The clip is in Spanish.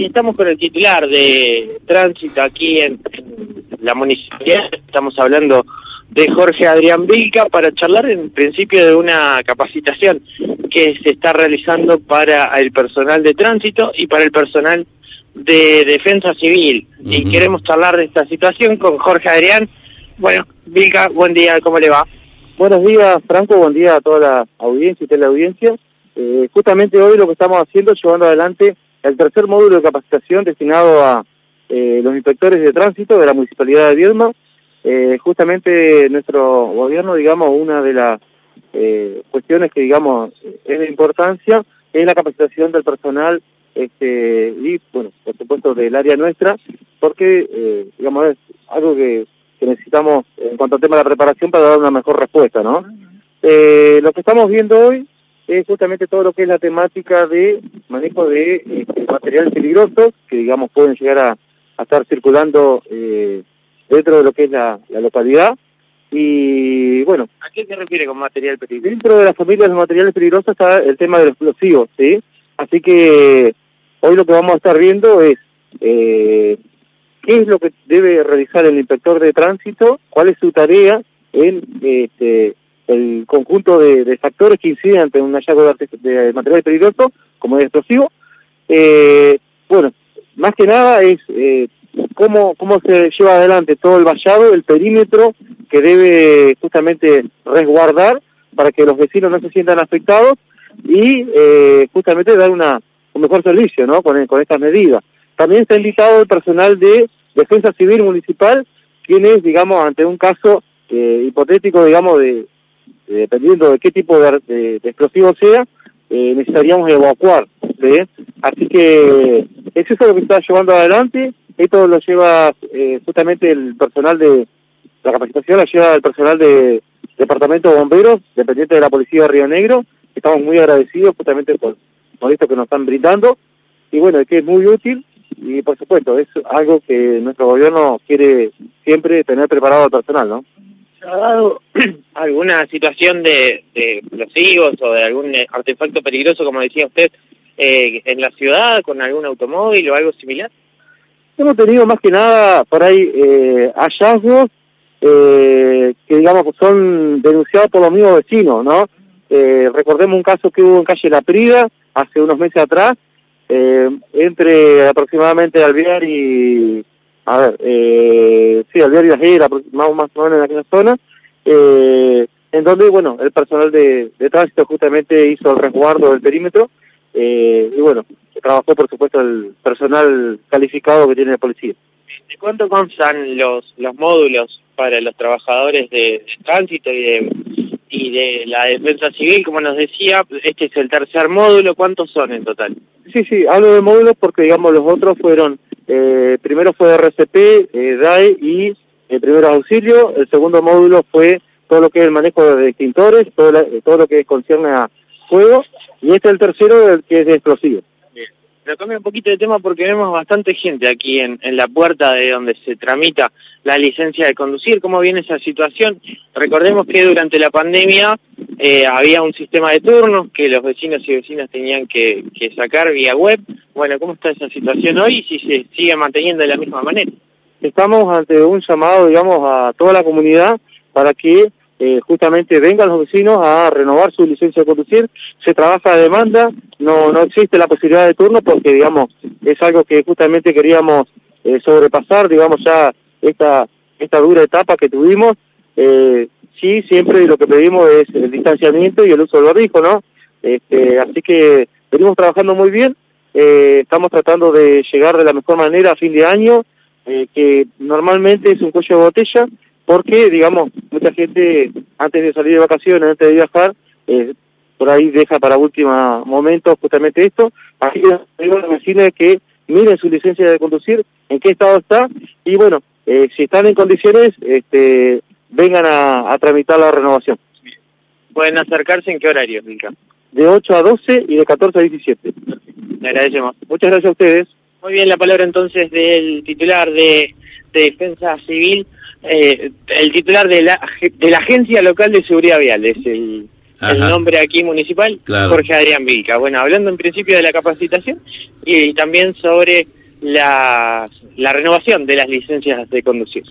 Y estamos con el titular de tránsito aquí en, la municipalidad. Estamos hablando de Jorge Adrián Vilca para charlar en principio de una capacitación que se está realizando para el personal de tránsito y para el personal de defensa civil. Y queremos charlar de esta situación con Jorge Adrián. Bueno, Vilca, buen día, ¿cómo le va? Buenos días, Franco, buen día a toda la audiencia y teleaudiencia. Eh, justamente hoy lo que estamos haciendo es llevando adelante el tercer módulo de capacitación destinado a eh, los inspectores de tránsito de la Municipalidad de Viedma. Eh, justamente nuestro gobierno, digamos, una de las eh, cuestiones que, digamos, es de importancia es la capacitación del personal este, y, bueno, por supuesto, del área nuestra, porque, digamos, es algo que, que, necesitamos en cuanto al tema de la preparación para dar una mejor respuesta, ¿no? lo que estamos viendo hoy es justamente todo lo que es la temática de manejo de este, materiales peligrosos que digamos pueden llegar a, estar circulando eh, dentro de lo que es la, localidad y bueno ¿a qué se refiere con material peligroso? dentro de la familia de los materiales peligrosos está el tema de los explosivos sí así que hoy lo que vamos a estar viendo es eh, qué es lo que debe realizar el inspector de tránsito cuál es su tarea en este el conjunto de, factores que inciden ante un hallazgo de, de material como es explosivo. Eh, bueno, más que nada es eh, cómo, cómo se lleva adelante todo el vallado, el perímetro que debe justamente resguardar para que los vecinos no se sientan afectados y eh, justamente dar una, un mejor servicio ¿no? con, con estas medidas. También está invitado el personal de Defensa Civil Municipal, quienes, digamos, ante un caso hipotético, digamos, de, eh, dependiendo de qué tipo de, explosivo sea, eh, necesitaríamos evacuar. Así que es eso lo que está llevando adelante. Esto lo lleva eh, justamente el personal de la capacitación, la lleva el personal de Departamento de Bomberos, dependiente de la Policía de Río Negro. Estamos muy agradecidos justamente por, por esto que nos están brindando. Y bueno, que es muy útil y por supuesto es algo que nuestro gobierno quiere siempre tener preparado al personal, ¿no? Ha dado alguna situación de, explosivos o de algún artefacto peligroso, como decía usted, eh, en la ciudad, con algún automóvil o algo similar? Hemos tenido más que nada por ahí eh, hallazgos eh, que digamos son denunciados por los mismos vecinos, ¿no? recordemos un caso que hubo en calle La Prida hace unos meses atrás, entre aproximadamente Alvear y a ver, eh, sí, al diario Ajera, más, más o menos en aquella zona, eh, en donde, bueno, el personal de, tránsito justamente hizo el resguardo del perímetro, eh, y bueno, trabajó por supuesto el personal calificado que tiene la policía. ¿De cuánto constan los, los módulos para los trabajadores de, tránsito y de, y de la defensa civil? Como nos decía, este es el tercer módulo, ¿cuántos son en total? Sí, sí, hablo de módulos porque, digamos, los otros fueron eh, primero fue RCP, eh, DAE y el eh, primer auxilio. El segundo módulo fue todo lo que es el manejo de extintores, todo, todo lo que concierne a fuego. Y este es el tercero, que es de explosivos. Bien. Pero cambia un poquito de tema porque vemos bastante gente aquí en, en la puerta de donde se tramita la licencia de conducir. ¿Cómo viene esa situación? Recordemos que durante la pandemia eh, había un sistema de turnos que los vecinos y vecinas tenían que, que, sacar vía web. Bueno, ¿cómo está esa situación hoy si se sigue manteniendo de la misma manera? Estamos ante un llamado, digamos, a toda la comunidad para que eh, justamente vengan los vecinos a renovar su licencia de conducir. Se trabaja a demanda, no, no existe la posibilidad de turno porque, digamos, es algo que justamente queríamos eh, sobrepasar, digamos, ya esta, esta dura etapa que tuvimos. Eh, sí, siempre lo que pedimos es el distanciamiento y el uso del barbijo, ¿no? Este, así que venimos trabajando muy bien, eh, estamos tratando de llegar de la mejor manera a fin de año, eh, que normalmente es un cuello de botella, porque, digamos, mucha gente antes de salir de vacaciones, antes de viajar, eh, por ahí deja para último momento justamente esto. Así que digo a los vecinos que miren su licencia de conducir, en qué estado está, y bueno, eh, si están en condiciones, este, vengan a, tramitar la renovación. ¿Pueden acercarse en qué horario, Milka? De 8 a 12 y de 14 a 17. Le agradecemos. Muchas gracias a ustedes. Muy bien, la palabra entonces del titular de, Defensa Civil, eh, el titular de la, de la Agencia Local de Seguridad Vial, es el el nombre aquí municipal, Jorge Adrián Vilca. Bueno, hablando en principio de la capacitación y también sobre la, la renovación de las licencias de conducir.